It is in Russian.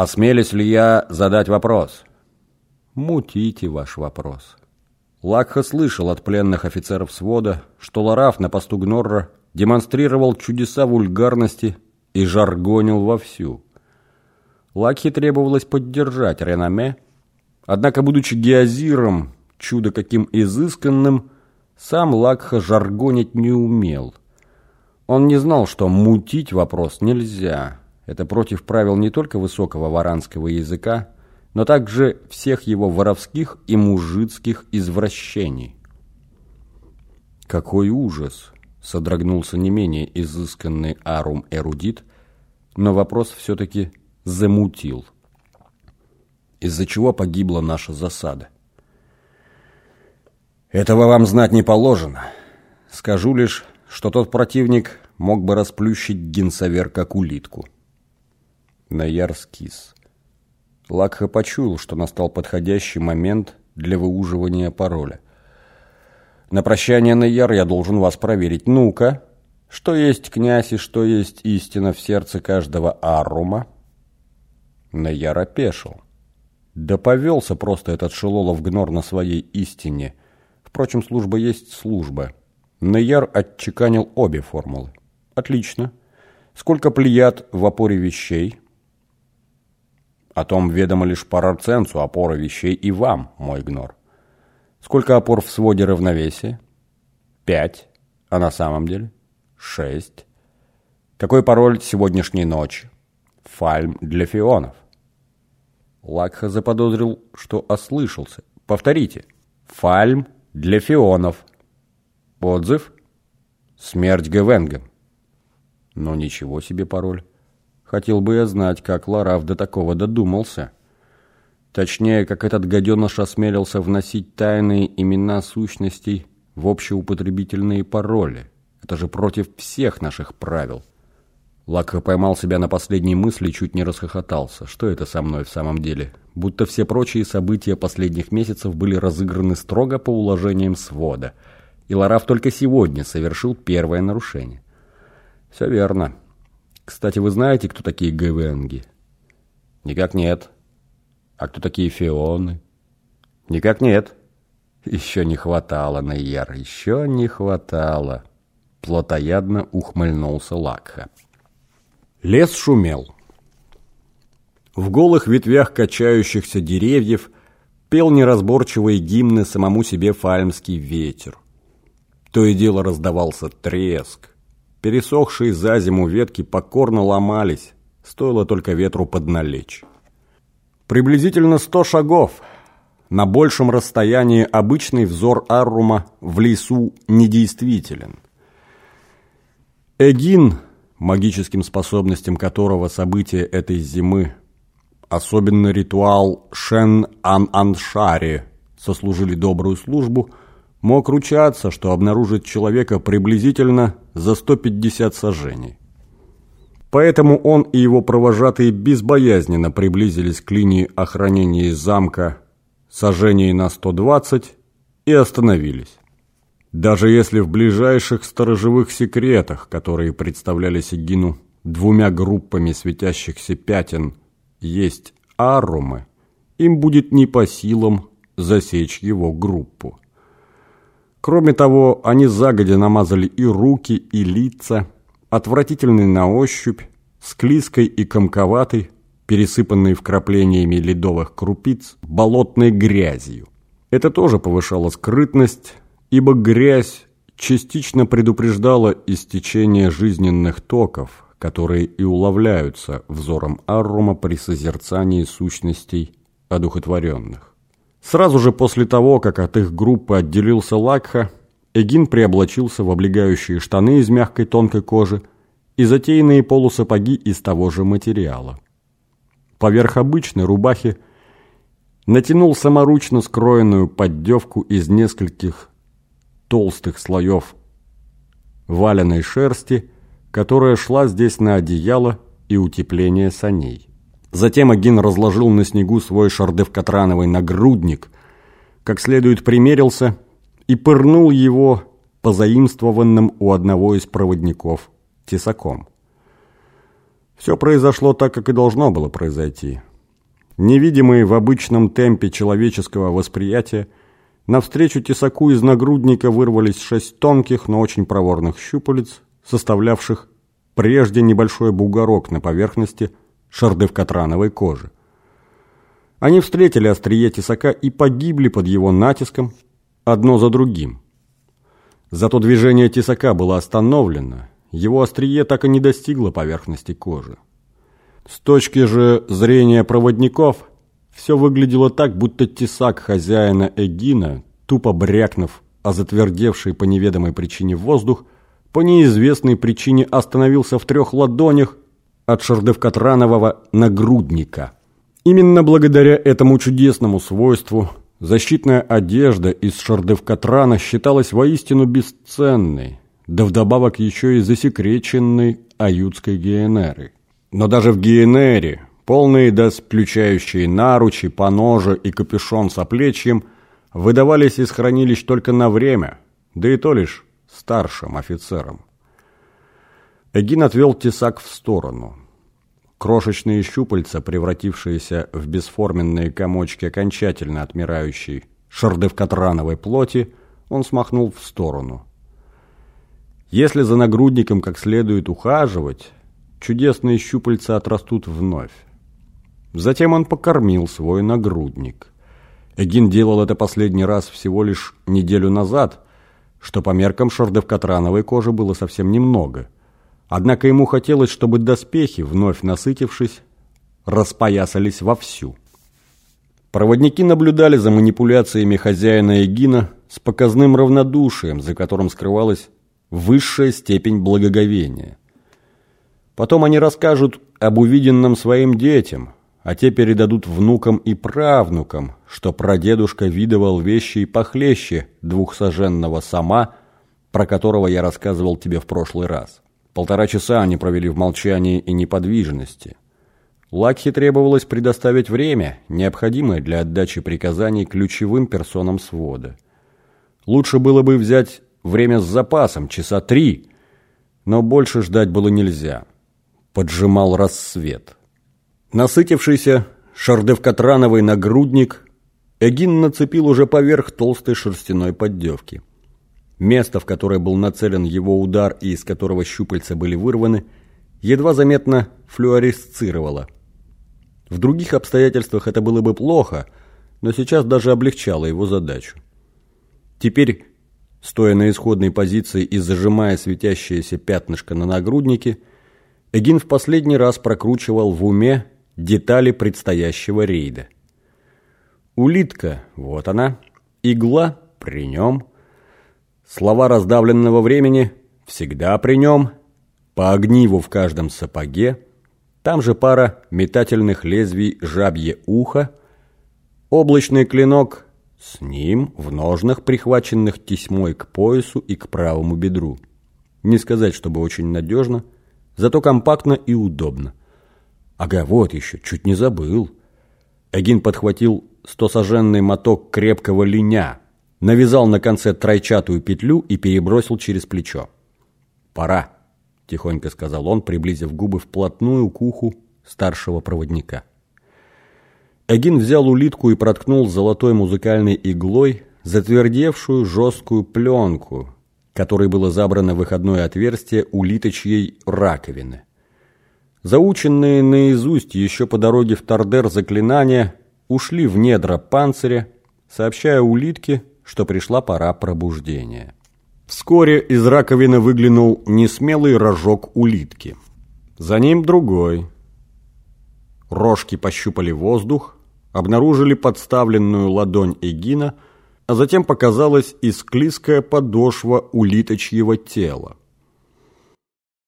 Осмелюсь ли я задать вопрос? Мутите ваш вопрос. Лакха слышал от пленных офицеров свода, что Лараф на посту Гнорра демонстрировал чудеса вульгарности и жаргонил вовсю. Лакхе требовалось поддержать реноме, однако, будучи геозиром, чудо каким изысканным, сам Лакха жаргонить не умел. Он не знал, что мутить вопрос нельзя. Это против правил не только высокого варанского языка, но также всех его воровских и мужицких извращений. Какой ужас! Содрогнулся не менее изысканный арум-эрудит, но вопрос все-таки замутил. Из-за чего погибла наша засада? Этого вам знать не положено. Скажу лишь, что тот противник мог бы расплющить генсовер как улитку. Скис. Лакха почуял, что настал подходящий момент для выуживания пароля. На прощание, Наяр, я должен вас проверить. Ну-ка, что есть князь и что есть истина в сердце каждого Арума? Наяр опешил. Да повелся просто этот Шелолов Гнор на своей истине. Впрочем, служба есть служба. Наяр отчеканил обе формулы. Отлично. Сколько плеяд в опоре вещей? О том ведомо лишь парарценцу опора вещей и вам, мой гнор. Сколько опор в своде равновесия? Пять. А на самом деле? Шесть. Какой пароль сегодняшней ночи? Фальм для фионов. Лакха заподозрил, что ослышался. Повторите. Фальм для фионов. Отзыв? Смерть Гевенген. Но ничего себе пароль. Хотел бы я знать, как Лараф до такого додумался. Точнее, как этот гаденыш осмелился вносить тайные имена сущностей в общеупотребительные пароли. Это же против всех наших правил. Лака поймал себя на последней мысли и чуть не расхохотался. Что это со мной в самом деле? Будто все прочие события последних месяцев были разыграны строго по уложениям свода. И Лараф только сегодня совершил первое нарушение. Все верно. Кстати, вы знаете, кто такие ГВНги? Никак нет. А кто такие феоны? Никак нет. Еще не хватало, Найяр, еще не хватало. Плотоядно ухмыльнулся Лакха. Лес шумел. В голых ветвях качающихся деревьев пел неразборчивые гимны самому себе фальмский ветер. То и дело раздавался треск, Пересохшие за зиму ветки покорно ломались, стоило только ветру подналечь. Приблизительно сто шагов. На большем расстоянии обычный взор Аррума в лесу недействителен. Эгин, магическим способностям которого события этой зимы, особенно ритуал Шен-Ан-Аншари, сослужили добрую службу – мог ручаться, что обнаружит человека приблизительно за 150 сажений. Поэтому он и его провожатые безбоязненно приблизились к линии охранения замка сажений на 120 и остановились. Даже если в ближайших сторожевых секретах, которые представляли Сигину двумя группами светящихся пятен, есть арумы, им будет не по силам засечь его группу. Кроме того, они загодя намазали и руки, и лица, отвратительный на ощупь, склизкой и комковатой, пересыпанной вкраплениями ледовых крупиц, болотной грязью. Это тоже повышало скрытность, ибо грязь частично предупреждала истечение жизненных токов, которые и уловляются взором Аррума при созерцании сущностей одухотворенных. Сразу же после того, как от их группы отделился Лакха, Эгин преоблачился в облегающие штаны из мягкой тонкой кожи и затеянные полусапоги из того же материала. Поверх обычной рубахи натянул саморучно скроенную поддевку из нескольких толстых слоев валеной шерсти, которая шла здесь на одеяло и утепление саней. Затем Агин разложил на снегу свой шардевкатрановый нагрудник, как следует примерился и пырнул его позаимствованным у одного из проводников тесаком. Все произошло так, как и должно было произойти – невидимые в обычном темпе человеческого восприятия, навстречу тесаку из нагрудника вырвались шесть тонких, но очень проворных щупалец, составлявших прежде небольшой бугорок на поверхности шардевкатрановой кожи. Они встретили острие тесака и погибли под его натиском, одно за другим. Зато движение тесака было остановлено, его острие так и не достигло поверхности кожи. С точки же зрения проводников, все выглядело так, будто тесак хозяина Эгина, тупо брякнув о затвердевший по неведомой причине воздух, по неизвестной причине остановился в трех ладонях от шардевкатранового нагрудника. Именно благодаря этому чудесному свойству защитная одежда из шардевкатрана считалась воистину бесценной, да вдобавок еще и засекреченной аютской ГНРы. Но даже в ГНРе полные да сплючающие наручи, поножи и капюшон с оплечьем выдавались из хранилищ только на время, да и то лишь старшим офицерам. Эгин отвел тесак в сторону. Крошечные щупальца, превратившиеся в бесформенные комочки окончательно отмирающей шардевкатрановой плоти, он смахнул в сторону. Если за нагрудником как следует ухаживать, чудесные щупальца отрастут вновь. Затем он покормил свой нагрудник. Эгин делал это последний раз всего лишь неделю назад, что по меркам шардевкатрановой кожи было совсем немного. Однако ему хотелось, чтобы доспехи, вновь насытившись, распоясались вовсю. Проводники наблюдали за манипуляциями хозяина Эгина с показным равнодушием, за которым скрывалась высшая степень благоговения. Потом они расскажут об увиденном своим детям, а те передадут внукам и правнукам, что прадедушка видывал вещи и похлеще двухсоженного сама, про которого я рассказывал тебе в прошлый раз. Полтора часа они провели в молчании и неподвижности. Лакхи требовалось предоставить время, необходимое для отдачи приказаний ключевым персонам свода. Лучше было бы взять время с запасом, часа три, но больше ждать было нельзя. Поджимал рассвет. Насытившийся шардевкатрановый нагрудник Эгин нацепил уже поверх толстой шерстяной поддевки. Место, в которое был нацелен его удар и из которого щупальца были вырваны, едва заметно флюоресцировало. В других обстоятельствах это было бы плохо, но сейчас даже облегчало его задачу. Теперь, стоя на исходной позиции и зажимая светящееся пятнышко на нагруднике, Эгин в последний раз прокручивал в уме детали предстоящего рейда. Улитка, вот она, игла при нем, слова раздавленного времени всегда при нем, по огниву в каждом сапоге, там же пара метательных лезвий жабье ухо, облачный клинок с ним в ножнах, прихваченных тесьмой к поясу и к правому бедру. Не сказать, чтобы очень надежно, зато компактно и удобно. Ага, вот еще, чуть не забыл. Эгин подхватил стосоженный моток крепкого линя, навязал на конце тройчатую петлю и перебросил через плечо. «Пора», — тихонько сказал он, приблизив губы вплотную к уху старшего проводника. Эгин взял улитку и проткнул золотой музыкальной иглой затвердевшую жесткую пленку, которой было забрано выходное отверстие улиточьей раковины. Заученные наизусть еще по дороге в Тардер заклинания ушли в недра панциря, сообщая улитке, что пришла пора пробуждения. Вскоре из раковины выглянул несмелый рожок улитки. За ним другой. Рожки пощупали воздух, обнаружили подставленную ладонь Эгина, а затем показалась и склизкая подошва улиточьего тела.